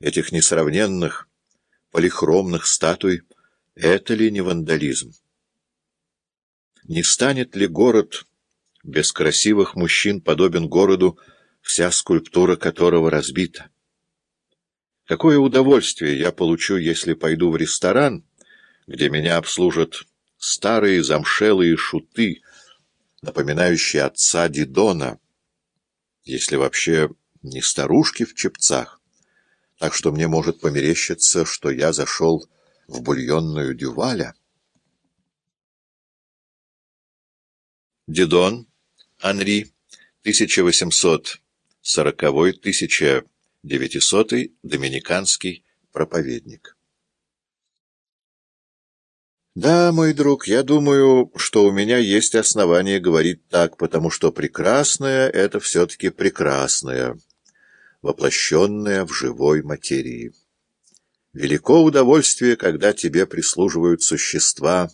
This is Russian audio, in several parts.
этих несравненных полихромных статуй, это ли не вандализм? Не станет ли город без красивых мужчин подобен городу, вся скульптура которого разбита? Какое удовольствие я получу, если пойду в ресторан, где меня обслужат старые замшелые шуты, напоминающие отца Дидона, если вообще не старушки в чепцах, так что мне может померещиться, что я зашел в бульонную дюваля. Дидон, Анри, 1840-1900, доминиканский проповедник. Да, мой друг, я думаю, что у меня есть основания говорить так, потому что прекрасное — это все-таки прекрасное воплощенное в живой материи. Велико удовольствие, когда тебе прислуживают существа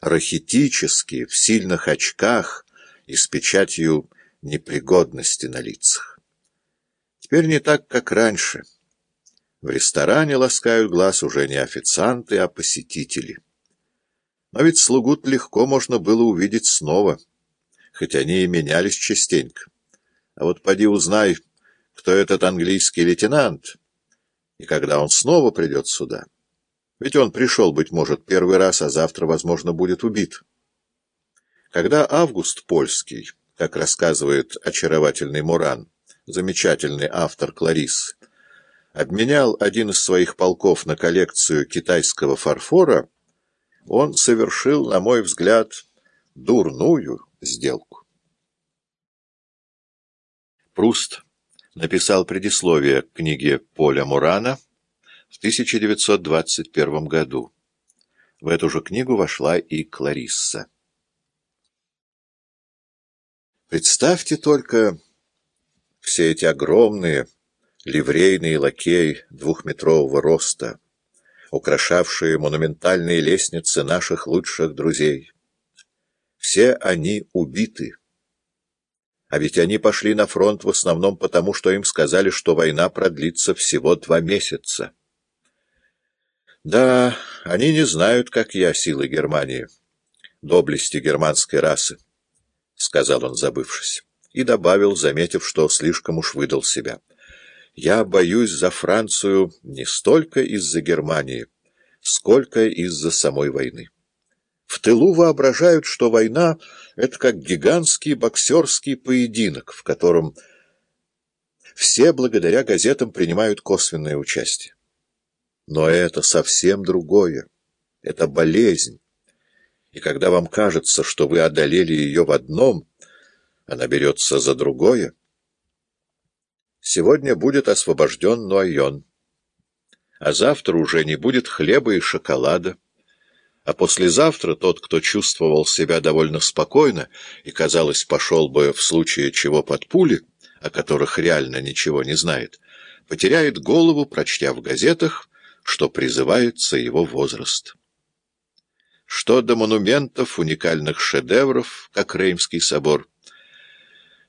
рахитические, в сильных очках и с печатью непригодности на лицах. Теперь не так, как раньше. В ресторане ласкают глаз уже не официанты, а посетители. Но ведь слугу легко можно было увидеть снова, хоть они и менялись частенько. А вот поди узнай кто этот английский лейтенант и когда он снова придет сюда. Ведь он пришел, быть может, первый раз, а завтра, возможно, будет убит. Когда Август Польский, как рассказывает очаровательный Муран, замечательный автор Кларис, обменял один из своих полков на коллекцию китайского фарфора, он совершил, на мой взгляд, дурную сделку. Пруст написал предисловие к книге Поля Мурана в 1921 году. В эту же книгу вошла и Кларисса. Представьте только все эти огромные ливрейные лакеи двухметрового роста, украшавшие монументальные лестницы наших лучших друзей. Все они убиты. А ведь они пошли на фронт в основном потому, что им сказали, что война продлится всего два месяца. Да, они не знают, как я, силы Германии, доблести германской расы, — сказал он, забывшись, и добавил, заметив, что слишком уж выдал себя. Я боюсь за Францию не столько из-за Германии, сколько из-за самой войны. В тылу воображают, что война — это как гигантский боксерский поединок, в котором все благодаря газетам принимают косвенное участие. Но это совсем другое. Это болезнь. И когда вам кажется, что вы одолели ее в одном, она берется за другое. Сегодня будет освобожден Нуайон, а завтра уже не будет хлеба и шоколада а послезавтра тот, кто чувствовал себя довольно спокойно и, казалось, пошел бы в случае чего под пули, о которых реально ничего не знает, потеряет голову, прочтя в газетах, что призывается его возраст. Что до монументов, уникальных шедевров, как Реймский собор,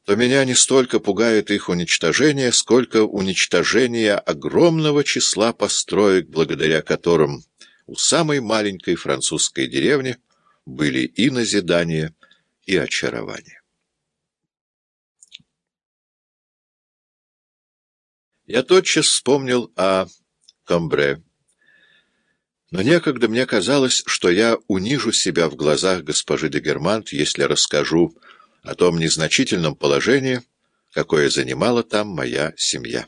то меня не столько пугает их уничтожение, сколько уничтожение огромного числа построек, благодаря которым у самой маленькой французской деревни были и назидание, и очарование. Я тотчас вспомнил о Камбре. Но некогда мне казалось, что я унижу себя в глазах госпожи де Германт, если расскажу о том незначительном положении, какое занимала там моя семья.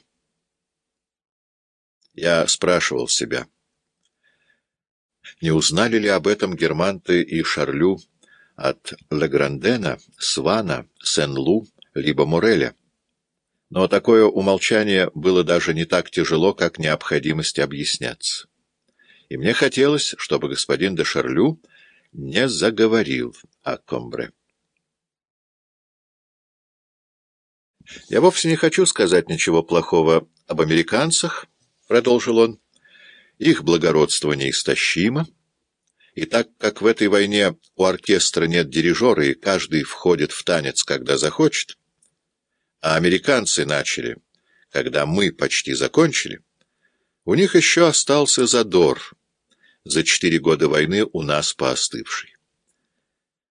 Я спрашивал себя, не узнали ли об этом Германты и Шарлю от Леграндена, Свана, Сен-Лу, либо Муреля? Но такое умолчание было даже не так тяжело, как необходимость объясняться. И мне хотелось, чтобы господин де Шарлю не заговорил о Комбре. «Я вовсе не хочу сказать ничего плохого об американцах», — продолжил он. Их благородство неистощимо, и так как в этой войне у оркестра нет дирижера, и каждый входит в танец, когда захочет, а американцы начали, когда мы почти закончили, У них еще остался задор, за четыре года войны у нас поостывший.